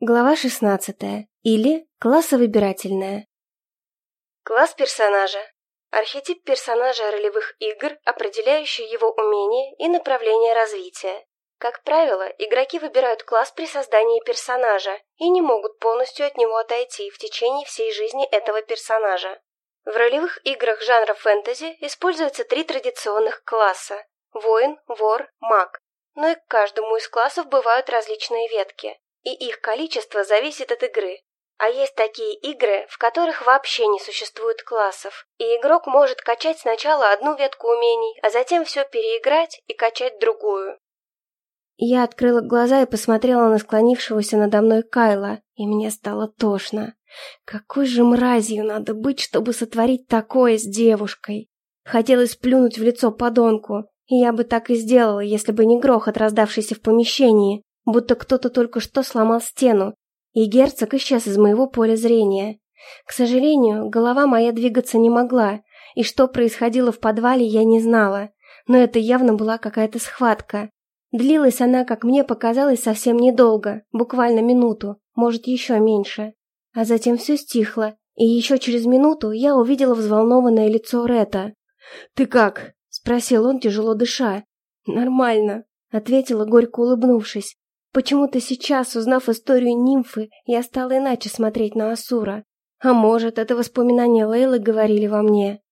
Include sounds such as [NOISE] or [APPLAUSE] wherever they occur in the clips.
Глава 16. Или классовыбирательная. Класс персонажа. Архетип персонажа ролевых игр, определяющий его умения и направление развития. Как правило, игроки выбирают класс при создании персонажа и не могут полностью от него отойти в течение всей жизни этого персонажа. В ролевых играх жанра фэнтези используются три традиционных класса – воин, вор, маг. Но и к каждому из классов бывают различные ветки и их количество зависит от игры. А есть такие игры, в которых вообще не существует классов, и игрок может качать сначала одну ветку умений, а затем все переиграть и качать другую. Я открыла глаза и посмотрела на склонившегося надо мной Кайла, и мне стало тошно. Какой же мразью надо быть, чтобы сотворить такое с девушкой? Хотелось плюнуть в лицо подонку, и я бы так и сделала, если бы не грохот, раздавшийся в помещении будто кто-то только что сломал стену, и герцог исчез из моего поля зрения. К сожалению, голова моя двигаться не могла, и что происходило в подвале, я не знала, но это явно была какая-то схватка. Длилась она, как мне показалось, совсем недолго, буквально минуту, может, еще меньше. А затем все стихло, и еще через минуту я увидела взволнованное лицо Рета. «Ты как?» — спросил он, тяжело дыша. «Нормально», — ответила, горько улыбнувшись. Почему-то сейчас, узнав историю нимфы, я стала иначе смотреть на Асура. А может, это воспоминания Лейлы говорили во мне.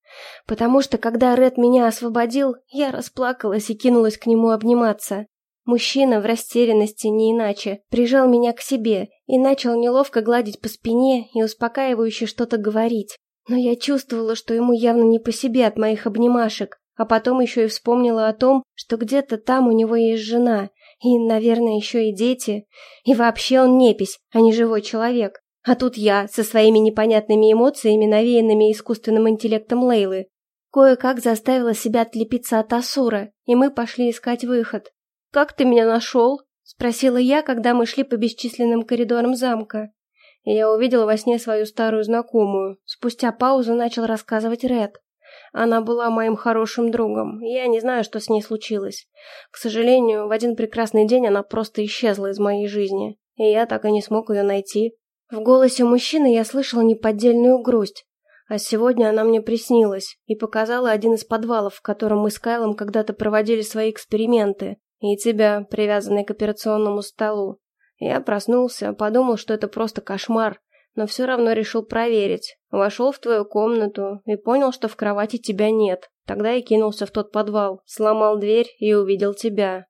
Потому что, когда Ред меня освободил, я расплакалась и кинулась к нему обниматься. Мужчина в растерянности, не иначе, прижал меня к себе и начал неловко гладить по спине и успокаивающе что-то говорить. Но я чувствовала, что ему явно не по себе от моих обнимашек, а потом еще и вспомнила о том, что где-то там у него есть жена, и, наверное, еще и дети. И вообще он непись, а не живой человек. А тут я, со своими непонятными эмоциями, навеянными искусственным интеллектом Лейлы. Кое-как заставила себя отлепиться от Асура, и мы пошли искать выход. «Как ты меня нашел?» — спросила я, когда мы шли по бесчисленным коридорам замка. Я увидела во сне свою старую знакомую. Спустя паузу начал рассказывать Ред. Она была моим хорошим другом. Я не знаю, что с ней случилось. К сожалению, в один прекрасный день она просто исчезла из моей жизни, и я так и не смог ее найти. В голосе мужчины я слышала неподдельную грусть. А сегодня она мне приснилась и показала один из подвалов, в котором мы с Кайлом когда-то проводили свои эксперименты, и тебя, привязанный к операционному столу. Я проснулся, подумал, что это просто кошмар, но все равно решил проверить. Вошел в твою комнату и понял, что в кровати тебя нет. Тогда я кинулся в тот подвал, сломал дверь и увидел тебя.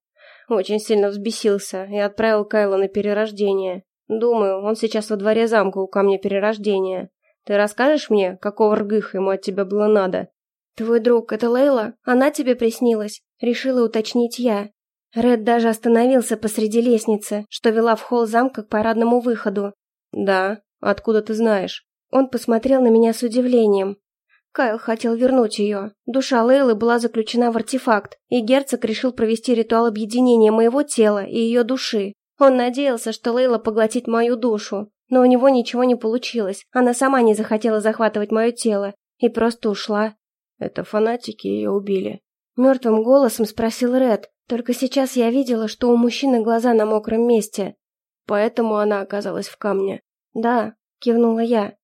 Очень сильно взбесился и отправил Кайла на перерождение. Думаю, он сейчас во дворе замка у камня перерождения. Ты расскажешь мне, какого ргыха ему от тебя было надо? Твой друг, это Лейла? Она тебе приснилась? Решила уточнить я. Ред даже остановился посреди лестницы, что вела в холл замка к парадному выходу. Да, «Откуда ты знаешь?» Он посмотрел на меня с удивлением. Кайл хотел вернуть ее. Душа Лейлы была заключена в артефакт, и герцог решил провести ритуал объединения моего тела и ее души. Он надеялся, что Лейла поглотит мою душу, но у него ничего не получилось. Она сама не захотела захватывать мое тело и просто ушла. Это фанатики ее убили. Мертвым голосом спросил Ред. Только сейчас я видела, что у мужчины глаза на мокром месте. Поэтому она оказалась в камне. «Да», — кивнула я.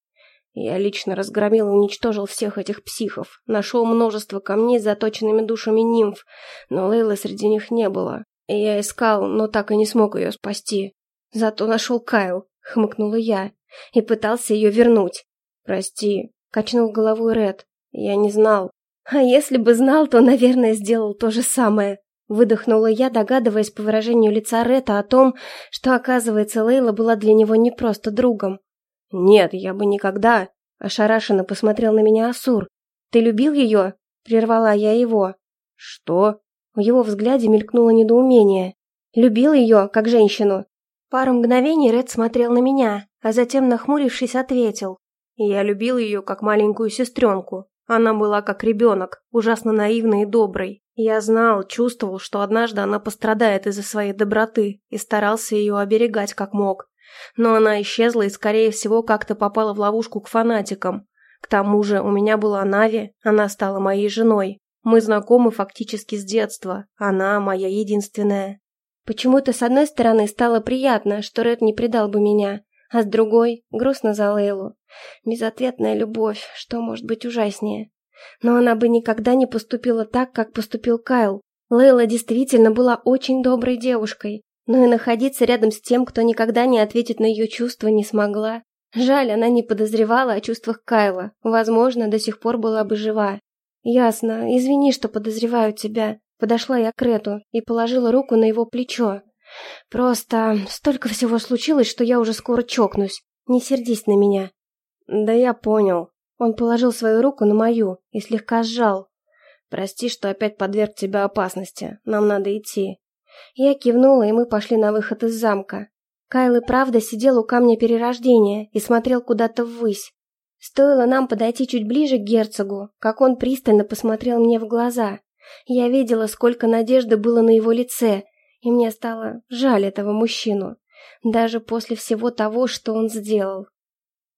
Я лично разгромил и уничтожил всех этих психов. Нашел множество камней с заточенными душами нимф, но Лейлы среди них не было. Я искал, но так и не смог ее спасти. Зато нашел Кайл, хмыкнула я, и пытался ее вернуть. «Прости», — качнул головой Ред. «Я не знал». «А если бы знал, то, наверное, сделал то же самое», Выдохнула я, догадываясь по выражению лица Рета о том, что, оказывается, Лейла была для него не просто другом. «Нет, я бы никогда...» — ошарашенно посмотрел на меня Асур. «Ты любил ее?» — прервала я его. «Что?» В его взгляде мелькнуло недоумение. «Любил ее, как женщину?» Пару мгновений Ред смотрел на меня, а затем, нахмурившись, ответил. «Я любил ее, как маленькую сестренку. Она была как ребенок, ужасно наивной и доброй. Я знал, чувствовал, что однажды она пострадает из-за своей доброты и старался ее оберегать как мог. Но она исчезла и, скорее всего, как-то попала в ловушку к фанатикам. К тому же у меня была Нави, она стала моей женой. Мы знакомы фактически с детства, она моя единственная. Почему-то с одной стороны стало приятно, что Ред не предал бы меня, а с другой — грустно за Лейлу. Безответная любовь, что может быть ужаснее? Но она бы никогда не поступила так, как поступил Кайл. Лейла действительно была очень доброй девушкой, но и находиться рядом с тем, кто никогда не ответит на ее чувства, не смогла. Жаль, она не подозревала о чувствах Кайла. Возможно, до сих пор была бы жива. «Ясно. Извини, что подозреваю тебя». Подошла я к Рету и положила руку на его плечо. «Просто столько всего случилось, что я уже скоро чокнусь. Не сердись на меня». «Да я понял». Он положил свою руку на мою и слегка сжал. «Прости, что опять подверг тебя опасности. Нам надо идти». Я кивнула, и мы пошли на выход из замка. Кайл и правда сидел у камня перерождения и смотрел куда-то ввысь. Стоило нам подойти чуть ближе к герцогу, как он пристально посмотрел мне в глаза. Я видела, сколько надежды было на его лице, и мне стало жаль этого мужчину, даже после всего того, что он сделал.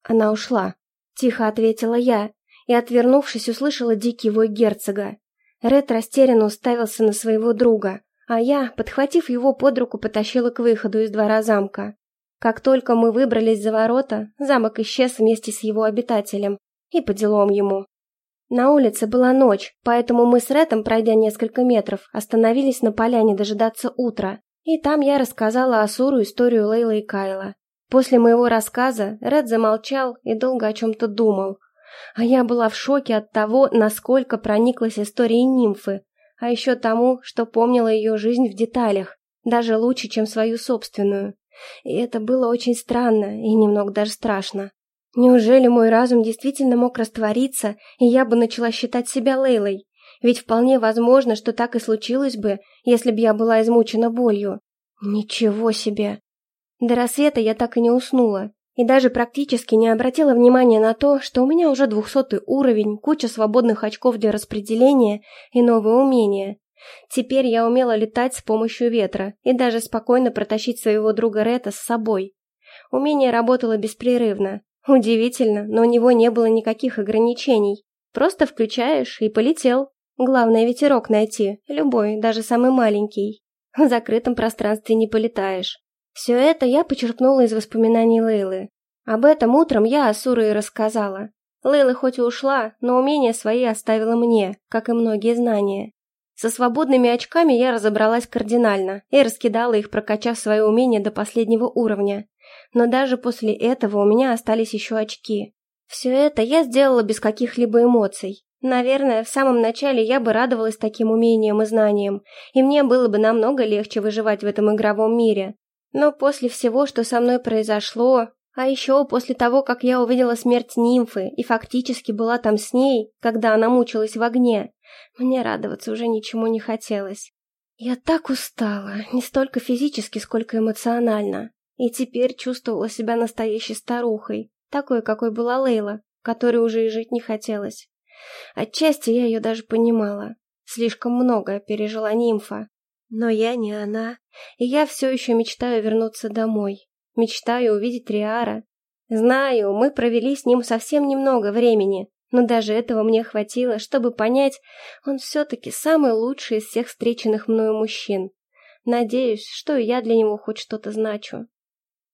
Она ушла. Тихо ответила я, и, отвернувшись, услышала дикий вой герцога. Ред растерянно уставился на своего друга, а я, подхватив его под руку, потащила к выходу из двора замка. Как только мы выбрались за ворота, замок исчез вместе с его обитателем, и по делам ему. На улице была ночь, поэтому мы с Ретом, пройдя несколько метров, остановились на поляне дожидаться утра, и там я рассказала Асуру историю Лейла и Кайла. После моего рассказа Ред замолчал и долго о чем-то думал, а я была в шоке от того, насколько прониклась историей нимфы, а еще тому, что помнила ее жизнь в деталях, даже лучше, чем свою собственную. И это было очень странно и немного даже страшно. Неужели мой разум действительно мог раствориться, и я бы начала считать себя Лейлой? Ведь вполне возможно, что так и случилось бы, если бы я была измучена болью. Ничего себе! До рассвета я так и не уснула, и даже практически не обратила внимания на то, что у меня уже двухсотый уровень, куча свободных очков для распределения и новые умения. Теперь я умела летать с помощью ветра и даже спокойно протащить своего друга Рета с собой. Умение работало беспрерывно. Удивительно, но у него не было никаких ограничений. Просто включаешь и полетел. Главное ветерок найти, любой, даже самый маленький. В закрытом пространстве не полетаешь. Все это я почерпнула из воспоминаний Лейлы. Об этом утром я Асуры и рассказала. Лейла хоть и ушла, но умения свои оставила мне, как и многие знания. Со свободными очками я разобралась кардинально и раскидала их, прокачав свои умения до последнего уровня. Но даже после этого у меня остались еще очки. Все это я сделала без каких-либо эмоций. Наверное, в самом начале я бы радовалась таким умениям и знаниям, и мне было бы намного легче выживать в этом игровом мире. Но после всего, что со мной произошло, а еще после того, как я увидела смерть нимфы и фактически была там с ней, когда она мучилась в огне, мне радоваться уже ничему не хотелось. Я так устала, не столько физически, сколько эмоционально, и теперь чувствовала себя настоящей старухой, такой, какой была Лейла, которой уже и жить не хотелось. Отчасти я ее даже понимала. Слишком многое пережила нимфа, но я не она, и я все еще мечтаю вернуться домой. Мечтаю увидеть Риара. Знаю, мы провели с ним совсем немного времени, но даже этого мне хватило, чтобы понять, он все-таки самый лучший из всех встреченных мною мужчин. Надеюсь, что и я для него хоть что-то значу.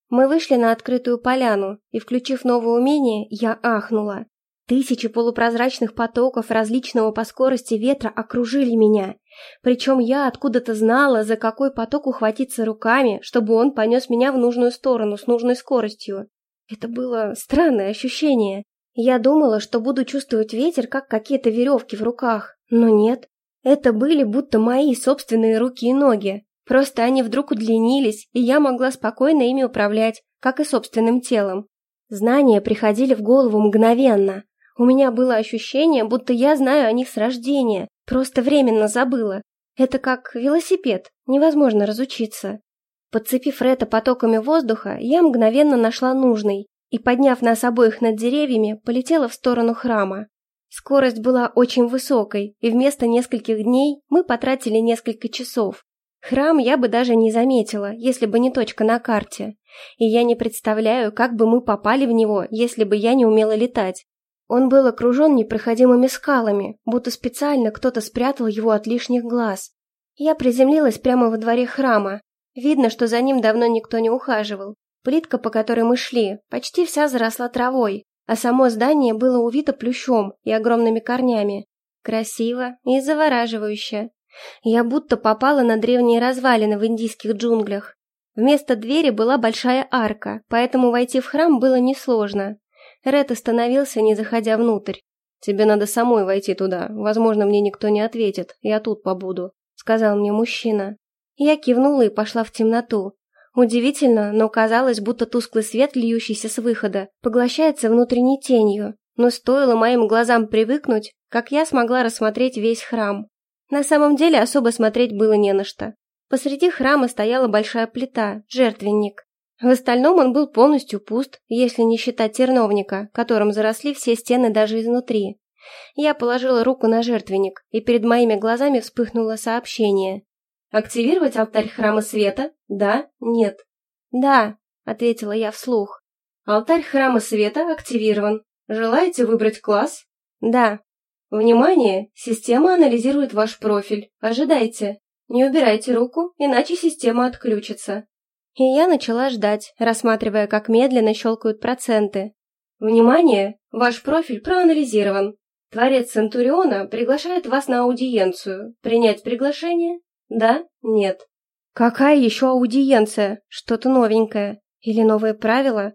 Мы вышли на открытую поляну, и, включив новое умение, я ахнула. Тысячи полупрозрачных потоков различного по скорости ветра окружили меня. Причем я откуда-то знала, за какой поток ухватиться руками, чтобы он понес меня в нужную сторону с нужной скоростью. Это было странное ощущение. Я думала, что буду чувствовать ветер, как какие-то веревки в руках. Но нет. Это были будто мои собственные руки и ноги. Просто они вдруг удлинились, и я могла спокойно ими управлять, как и собственным телом. Знания приходили в голову мгновенно. У меня было ощущение, будто я знаю о них с рождения, просто временно забыла. Это как велосипед, невозможно разучиться. Подцепив Рета потоками воздуха, я мгновенно нашла нужный и, подняв нас обоих над деревьями, полетела в сторону храма. Скорость была очень высокой, и вместо нескольких дней мы потратили несколько часов. Храм я бы даже не заметила, если бы не точка на карте. И я не представляю, как бы мы попали в него, если бы я не умела летать. Он был окружен непроходимыми скалами, будто специально кто-то спрятал его от лишних глаз. Я приземлилась прямо во дворе храма. Видно, что за ним давно никто не ухаживал. Плитка, по которой мы шли, почти вся заросла травой, а само здание было увито плющом и огромными корнями. Красиво и завораживающе. Я будто попала на древние развалины в индийских джунглях. Вместо двери была большая арка, поэтому войти в храм было несложно. Ред остановился, не заходя внутрь. «Тебе надо самой войти туда. Возможно, мне никто не ответит. Я тут побуду», — сказал мне мужчина. Я кивнула и пошла в темноту. Удивительно, но казалось, будто тусклый свет, льющийся с выхода, поглощается внутренней тенью. Но стоило моим глазам привыкнуть, как я смогла рассмотреть весь храм. На самом деле особо смотреть было не на что. Посреди храма стояла большая плита, жертвенник. В остальном он был полностью пуст, если не считать терновника, которым заросли все стены даже изнутри. Я положила руку на жертвенник, и перед моими глазами вспыхнуло сообщение. Активировать алтарь храма света? Да? Нет? Да, ответила я вслух. Алтарь храма света активирован. Желаете выбрать класс? Да. Внимание! Система анализирует ваш профиль. Ожидайте. Не убирайте руку, иначе система отключится. И я начала ждать, рассматривая, как медленно щелкают проценты. Внимание! Ваш профиль проанализирован. Творец Центуриона приглашает вас на аудиенцию. Принять приглашение? Да? Нет. Какая еще аудиенция? Что-то новенькое. Или новые правила?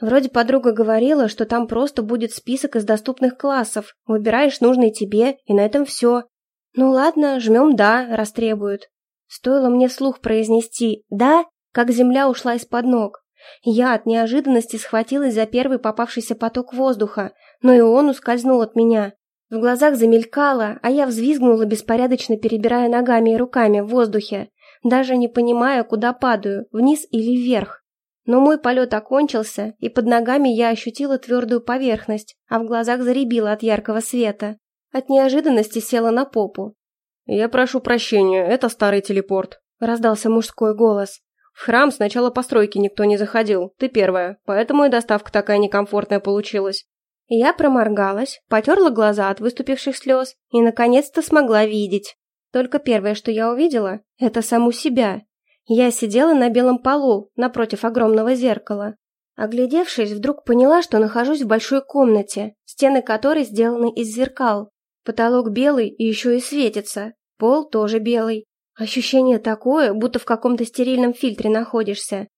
Вроде подруга говорила, что там просто будет список из доступных классов. Выбираешь нужный тебе, и на этом все. Ну ладно, жмем «да», раз требуют. Стоило мне слух произнести «да», как земля ушла из-под ног. Я от неожиданности схватилась за первый попавшийся поток воздуха, но и он ускользнул от меня. В глазах замелькало, а я взвизгнула, беспорядочно перебирая ногами и руками в воздухе, даже не понимая, куда падаю, вниз или вверх. Но мой полет окончился, и под ногами я ощутила твердую поверхность, а в глазах заребило от яркого света. От неожиданности села на попу. «Я прошу прощения, это старый телепорт», — раздался мужской голос. «В храм с начала постройки никто не заходил, ты первая, поэтому и доставка такая некомфортная получилась. Я проморгалась, потерла глаза от выступивших слез и, наконец-то, смогла видеть. Только первое, что я увидела, это саму себя. Я сидела на белом полу, напротив огромного зеркала. Оглядевшись, вдруг поняла, что нахожусь в большой комнате, стены которой сделаны из зеркал. Потолок белый и еще и светится, пол тоже белый. Ощущение такое, будто в каком-то стерильном фильтре находишься.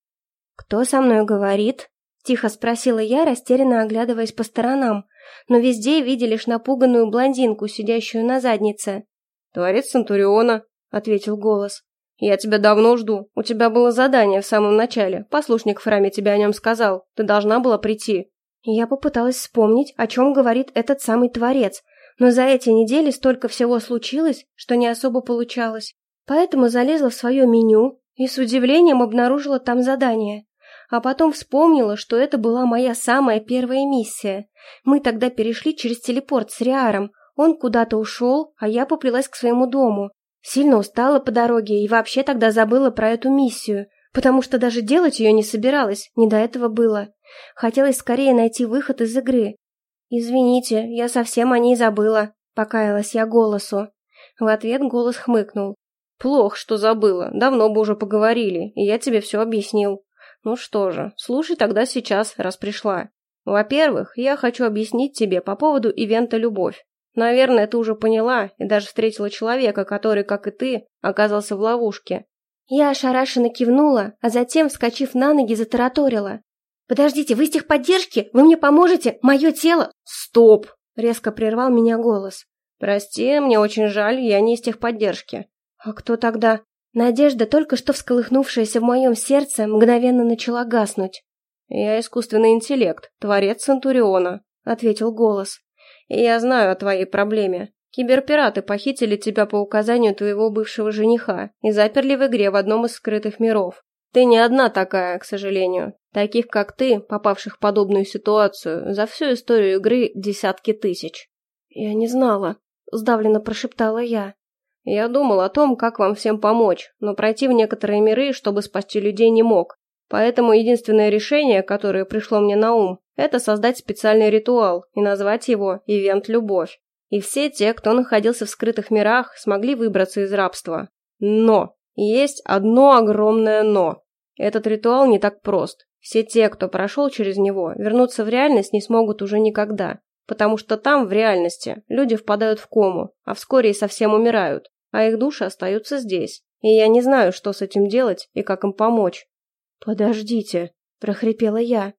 «Кто со мной говорит?» Тихо спросила я, растерянно оглядываясь по сторонам, но везде видя лишь напуганную блондинку, сидящую на заднице. «Творец Центуриона», — ответил голос. «Я тебя давно жду. У тебя было задание в самом начале. Послушник в храме тебе о нем сказал. Ты должна была прийти». Я попыталась вспомнить, о чем говорит этот самый Творец, но за эти недели столько всего случилось, что не особо получалось. Поэтому залезла в свое меню и с удивлением обнаружила там задание а потом вспомнила, что это была моя самая первая миссия. Мы тогда перешли через телепорт с Риаром. Он куда-то ушел, а я поплелась к своему дому. Сильно устала по дороге и вообще тогда забыла про эту миссию, потому что даже делать ее не собиралась, не до этого было. Хотелось скорее найти выход из игры. «Извините, я совсем о ней забыла», — покаялась я голосу. В ответ голос хмыкнул. «Плохо, что забыла. Давно бы уже поговорили, и я тебе все объяснил. Ну что же, слушай тогда сейчас, раз пришла. Во-первых, я хочу объяснить тебе по поводу ивента «Любовь». Наверное, ты уже поняла и даже встретила человека, который, как и ты, оказался в ловушке. Я ошарашенно кивнула, а затем, вскочив на ноги, затараторила. «Подождите, вы из техподдержки? Вы мне поможете? Мое тело...» «Стоп!» — резко прервал меня голос. «Прости, мне очень жаль, я не из техподдержки». «А кто тогда?» Надежда, только что всколыхнувшаяся в моем сердце, мгновенно начала гаснуть. «Я искусственный интеллект, творец Центуриона», — ответил голос. «И я знаю о твоей проблеме. Киберпираты похитили тебя по указанию твоего бывшего жениха и заперли в игре в одном из скрытых миров. Ты не одна такая, к сожалению. Таких, как ты, попавших в подобную ситуацию, за всю историю игры десятки тысяч». «Я не знала», — сдавленно прошептала я. Я думал о том, как вам всем помочь, но пройти в некоторые миры, чтобы спасти людей, не мог. Поэтому единственное решение, которое пришло мне на ум, это создать специальный ритуал и назвать его «Ивент Любовь». И все те, кто находился в скрытых мирах, смогли выбраться из рабства. Но Есть одно огромное «но». Этот ритуал не так прост. Все те, кто прошел через него, вернуться в реальность не смогут уже никогда. Потому что там, в реальности, люди впадают в кому, а вскоре и совсем умирают, а их души остаются здесь. И я не знаю, что с этим делать и как им помочь. «Подождите», – прохрипела я.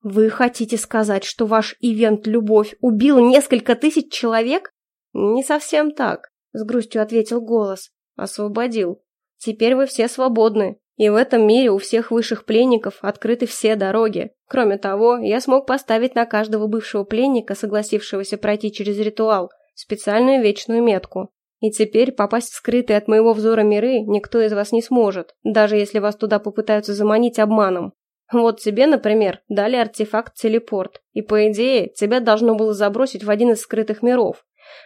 «Вы хотите сказать, что ваш ивент «Любовь» убил несколько тысяч человек?» «Не совсем так», – с грустью ответил голос. «Освободил. Теперь вы все свободны, и в этом мире у всех высших пленников открыты все дороги. Кроме того, я смог поставить на каждого бывшего пленника, согласившегося пройти через ритуал, специальную вечную метку. И теперь попасть в скрытые от моего взора миры никто из вас не сможет, даже если вас туда попытаются заманить обманом. Вот тебе, например, дали артефакт телепорт, и по идее тебя должно было забросить в один из скрытых миров.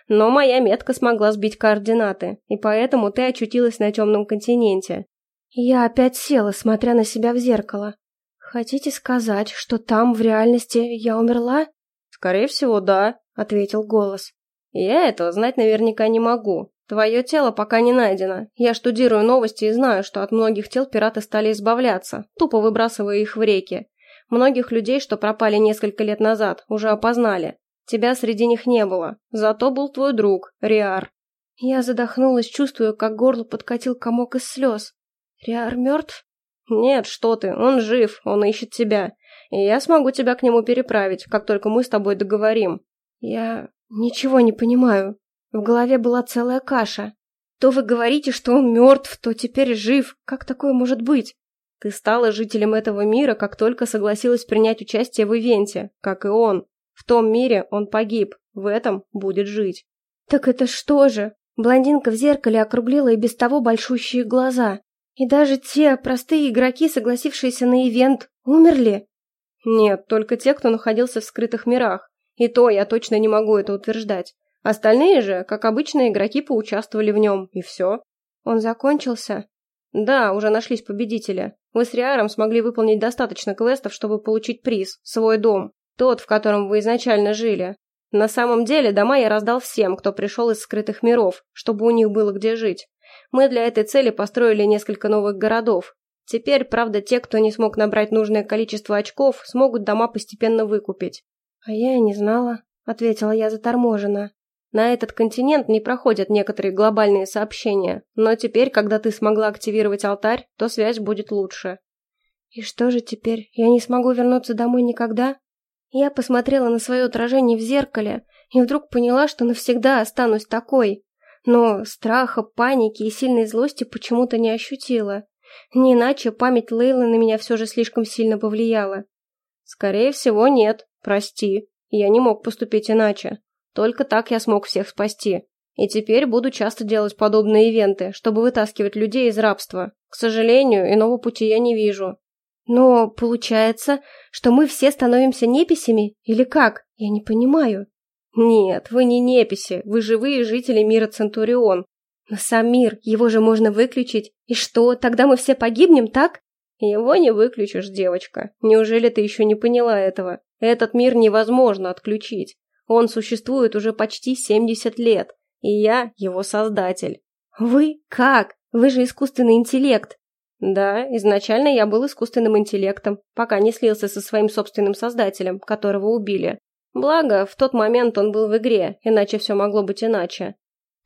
Но моя метка смогла сбить координаты, и поэтому ты очутилась на темном континенте. Я опять села, смотря на себя в зеркало. Хотите сказать, что там, в реальности, я умерла? Скорее всего, да, ответил голос. Я этого знать наверняка не могу. Твое тело пока не найдено. Я штудирую новости и знаю, что от многих тел пираты стали избавляться, тупо выбрасывая их в реки. Многих людей, что пропали несколько лет назад, уже опознали. Тебя среди них не было. Зато был твой друг, Риар. Я задохнулась, чувствуя, как горло подкатил комок из слез. Риар мертв? Нет, что ты, он жив, он ищет тебя. И я смогу тебя к нему переправить, как только мы с тобой договорим. Я ничего не понимаю. В голове была целая каша. То вы говорите, что он мертв, то теперь жив. Как такое может быть? Ты стала жителем этого мира, как только согласилась принять участие в ивенте, как и он. В том мире он погиб, в этом будет жить. Так это что же? Блондинка в зеркале округлила и без того большущие глаза. И даже те простые игроки, согласившиеся на ивент, умерли? Нет, только те, кто находился в скрытых мирах. И то я точно не могу это утверждать. Остальные же, как обычно, игроки поучаствовали в нем, и все. Он закончился? Да, уже нашлись победители. Вы с Риаром смогли выполнить достаточно квестов, чтобы получить приз, свой дом. Тот, в котором вы изначально жили. На самом деле, дома я раздал всем, кто пришел из скрытых миров, чтобы у них было где жить. Мы для этой цели построили несколько новых городов. Теперь, правда, те, кто не смог набрать нужное количество очков, смогут дома постепенно выкупить. А я и не знала, ответила я заторможенно. На этот континент не проходят некоторые глобальные сообщения, но теперь, когда ты смогла активировать алтарь, то связь будет лучше. И что же теперь? Я не смогу вернуться домой никогда? Я посмотрела на свое отражение в зеркале и вдруг поняла, что навсегда останусь такой. Но страха, паники и сильной злости почему-то не ощутила. Не иначе память Лейлы на меня все же слишком сильно повлияла. Скорее всего, нет. Прости. Я не мог поступить иначе. Только так я смог всех спасти. И теперь буду часто делать подобные ивенты, чтобы вытаскивать людей из рабства. К сожалению, иного пути я не вижу. Но получается, что мы все становимся неписями? Или как? Я не понимаю. Нет, вы не неписи, вы живые жители мира Центурион. Но сам мир, его же можно выключить. И что, тогда мы все погибнем, так? Его не выключишь, девочка. Неужели ты еще не поняла этого? Этот мир невозможно отключить. Он существует уже почти 70 лет, и я его создатель. Вы? Как? Вы же искусственный интеллект. Да, изначально я был искусственным интеллектом, пока не слился со своим собственным создателем, которого убили. Благо, в тот момент он был в игре, иначе все могло быть иначе.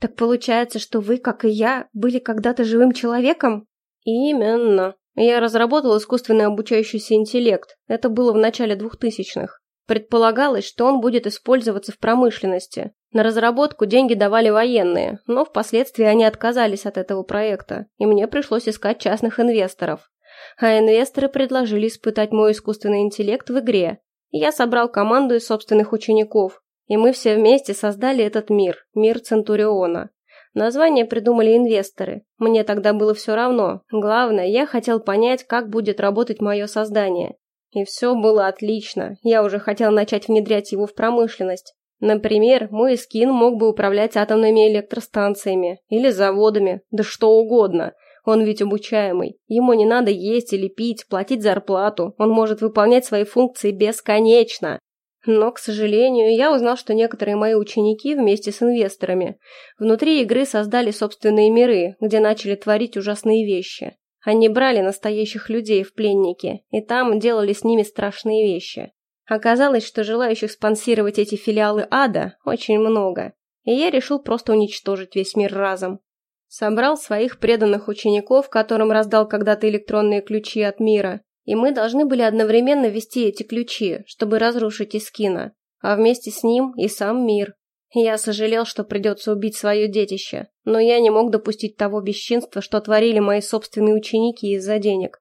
Так получается, что вы, как и я, были когда-то живым человеком? Именно. Я разработал искусственный обучающийся интеллект. Это было в начале двухтысячных. Предполагалось, что он будет использоваться в промышленности. На разработку деньги давали военные, но впоследствии они отказались от этого проекта, и мне пришлось искать частных инвесторов. А инвесторы предложили испытать мой искусственный интеллект в игре. Я собрал команду из собственных учеников, и мы все вместе создали этот мир, мир Центуриона. Название придумали инвесторы. Мне тогда было все равно. Главное, я хотел понять, как будет работать мое создание. И все было отлично. Я уже хотел начать внедрять его в промышленность. Например, мой скин мог бы управлять атомными электростанциями или заводами, да что угодно. Он ведь обучаемый. Ему не надо есть или пить, платить зарплату. Он может выполнять свои функции бесконечно. Но, к сожалению, я узнал, что некоторые мои ученики вместе с инвесторами внутри игры создали собственные миры, где начали творить ужасные вещи. Они брали настоящих людей в пленники, и там делали с ними страшные вещи. Оказалось, что желающих спонсировать эти филиалы ада очень много, и я решил просто уничтожить весь мир разом. Собрал своих преданных учеников, которым раздал когда-то электронные ключи от мира, и мы должны были одновременно ввести эти ключи, чтобы разрушить Искина, а вместе с ним и сам мир. Я сожалел, что придется убить свое детище, но я не мог допустить того бесчинства, что творили мои собственные ученики из-за денег.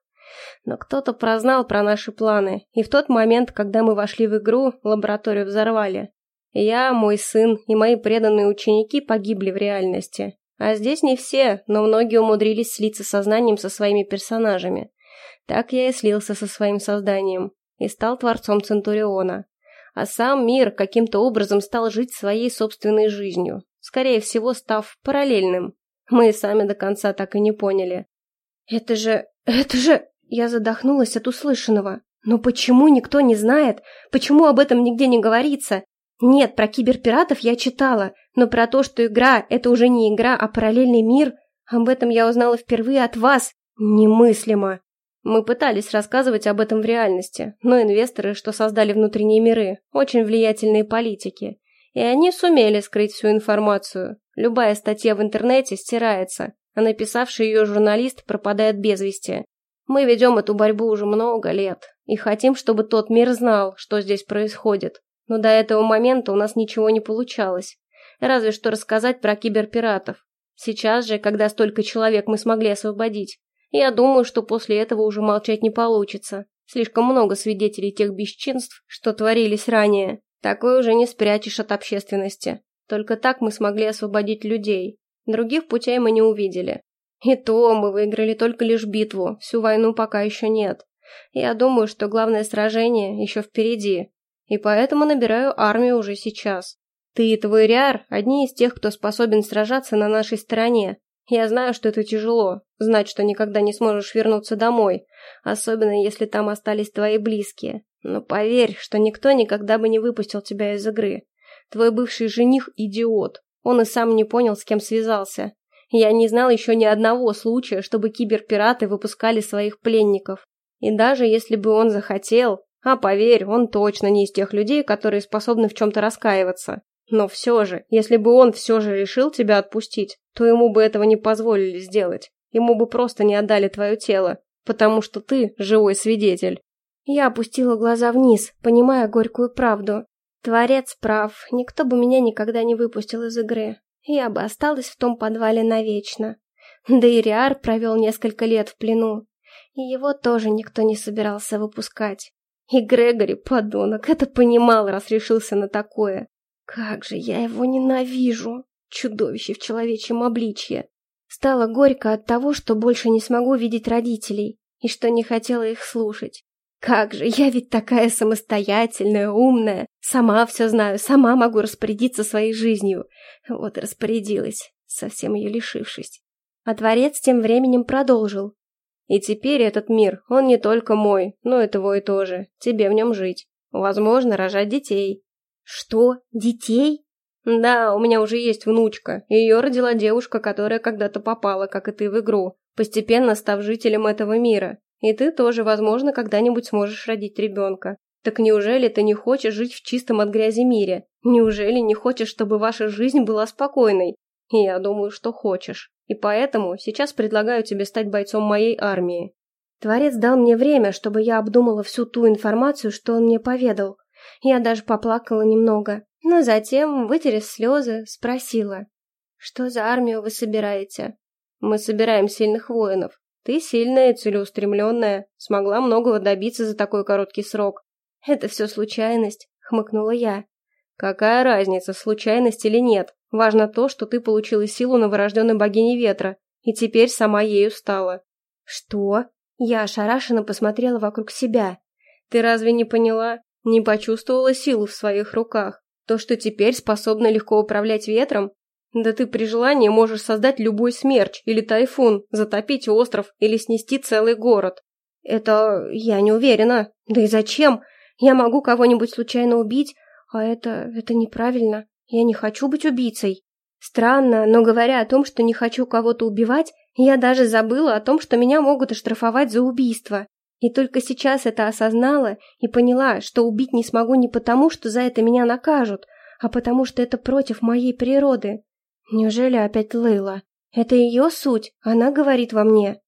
Но кто-то прознал про наши планы, и в тот момент, когда мы вошли в игру, лабораторию взорвали. Я, мой сын и мои преданные ученики погибли в реальности. А здесь не все, но многие умудрились слиться сознанием со своими персонажами. Так я и слился со своим созданием и стал творцом Центуриона. А сам мир каким-то образом стал жить своей собственной жизнью, скорее всего, став параллельным. Мы сами до конца так и не поняли. «Это же... это же...» Я задохнулась от услышанного. «Но почему никто не знает? Почему об этом нигде не говорится? Нет, про киберпиратов я читала, но про то, что игра — это уже не игра, а параллельный мир, об этом я узнала впервые от вас. Немыслимо!» Мы пытались рассказывать об этом в реальности, но инвесторы, что создали внутренние миры, очень влиятельные политики. И они сумели скрыть всю информацию. Любая статья в интернете стирается, а написавший ее журналист пропадает без вести. Мы ведем эту борьбу уже много лет и хотим, чтобы тот мир знал, что здесь происходит. Но до этого момента у нас ничего не получалось. Разве что рассказать про киберпиратов. Сейчас же, когда столько человек мы смогли освободить, я думаю, что после этого уже молчать не получится. Слишком много свидетелей тех бесчинств, что творились ранее. Такое уже не спрячешь от общественности. Только так мы смогли освободить людей. Других путей мы не увидели. И то мы выиграли только лишь битву, всю войну пока еще нет. Я думаю, что главное сражение еще впереди. И поэтому набираю армию уже сейчас. Ты и твой Риар – одни из тех, кто способен сражаться на нашей стороне. Я знаю, что это тяжело, знать, что никогда не сможешь вернуться домой, особенно если там остались твои близкие. Но поверь, что никто никогда бы не выпустил тебя из игры. Твой бывший жених – идиот. Он и сам не понял, с кем связался. Я не знал еще ни одного случая, чтобы киберпираты выпускали своих пленников. И даже если бы он захотел, а поверь, он точно не из тех людей, которые способны в чем-то раскаиваться. Но все же, если бы он все же решил тебя отпустить, то ему бы этого не позволили сделать. Ему бы просто не отдали твое тело, потому что ты живой свидетель. Я опустила глаза вниз, понимая горькую правду. Творец прав, никто бы меня никогда не выпустил из игры. Я бы осталась в том подвале навечно. Да и Риар провел несколько лет в плену. И его тоже никто не собирался выпускать. И Грегори, подонок, это понимал, раз решился на такое. Как же я его ненавижу! Чудовище в человечьем обличье! Стало горько от того, что больше не смогу видеть родителей, и что не хотела их слушать. Как же, я ведь такая самостоятельная, умная, сама все знаю, сама могу распорядиться своей жизнью. Вот распорядилась, совсем ее лишившись. А Творец тем временем продолжил. И теперь этот мир, он не только мой, но и твой тоже. Тебе в нем жить. Возможно, рожать детей. Что? Детей? Да, у меня уже есть внучка. Ее родила девушка, которая когда-то попала, как и ты, в игру, постепенно став жителем этого мира. И ты тоже, возможно, когда-нибудь сможешь родить ребенка. Так неужели ты не хочешь жить в чистом от грязи мире? Неужели не хочешь, чтобы ваша жизнь была спокойной? Я думаю, что хочешь. И поэтому сейчас предлагаю тебе стать бойцом моей армии. Творец дал мне время, чтобы я обдумала всю ту информацию, что он мне поведал. Я даже поплакала немного, но затем, вытерев слезы, спросила. «Что за армию вы собираете?» «Мы собираем сильных воинов. Ты сильная и целеустремленная, смогла многого добиться за такой короткий срок». «Это все случайность», — хмыкнула я. «Какая разница, случайность или нет? Важно то, что ты получила силу новорожденной богини ветра, и теперь сама ею стала». «Что?» Я ошарашенно посмотрела вокруг себя. «Ты разве не поняла? Не почувствовала силу в своих руках. То, что теперь способна легко управлять ветром? Да ты при желании можешь создать любой смерч или тайфун, затопить остров или снести целый город. Это... я не уверена. Да и зачем? Я могу кого-нибудь случайно убить, а это... это неправильно. Я не хочу быть убийцей. Странно, но говоря о том, что не хочу кого-то убивать, я даже забыла о том, что меня могут оштрафовать за убийство. И только сейчас это осознала и поняла, что убить не смогу не потому, что за это меня накажут, а потому что это против моей природы. Неужели опять Лейла? Это ее суть, она говорит во мне.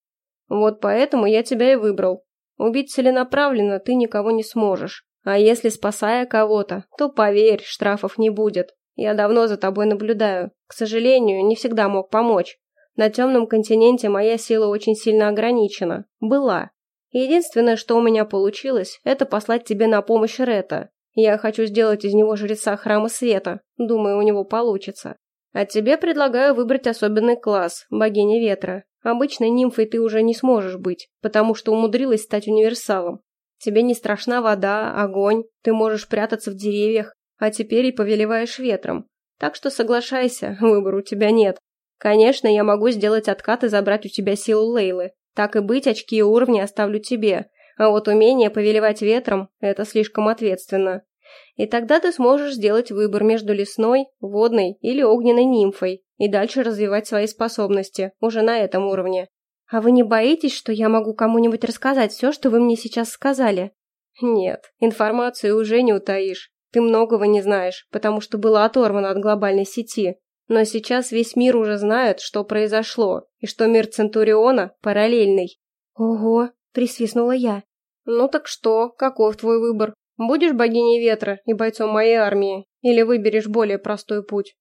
Вот поэтому я тебя и выбрал. Убить целенаправленно ты никого не сможешь. А если спасая кого-то, то поверь, штрафов не будет. Я давно за тобой наблюдаю. К сожалению, не всегда мог помочь. На темном континенте моя сила очень сильно ограничена. Была. Единственное, что у меня получилось, это послать тебе на помощь Рета. Я хочу сделать из него жреца Храма Света. Думаю, у него получится. А тебе предлагаю выбрать особенный класс, богиня ветра. Обычной нимфой ты уже не сможешь быть, потому что умудрилась стать универсалом. Тебе не страшна вода, огонь, ты можешь прятаться в деревьях, а теперь и повелеваешь ветром. Так что соглашайся, [LAUGHS] выбора у тебя нет. Конечно, я могу сделать откат и забрать у тебя силу Лейлы. Так и быть, очки и уровни оставлю тебе. А вот умение повелевать ветром – это слишком ответственно. И тогда ты сможешь сделать выбор между лесной, водной или огненной нимфой и дальше развивать свои способности, уже на этом уровне. А вы не боитесь, что я могу кому-нибудь рассказать все, что вы мне сейчас сказали? Нет, информацию уже не утаишь. Ты многого не знаешь, потому что была оторвана от глобальной сети. Но сейчас весь мир уже знает, что произошло, и что мир Центуриона параллельный. Ого, присвистнула я. Ну так что, каков твой выбор? Будешь богиней ветра и бойцом моей армии, или выберешь более простой путь?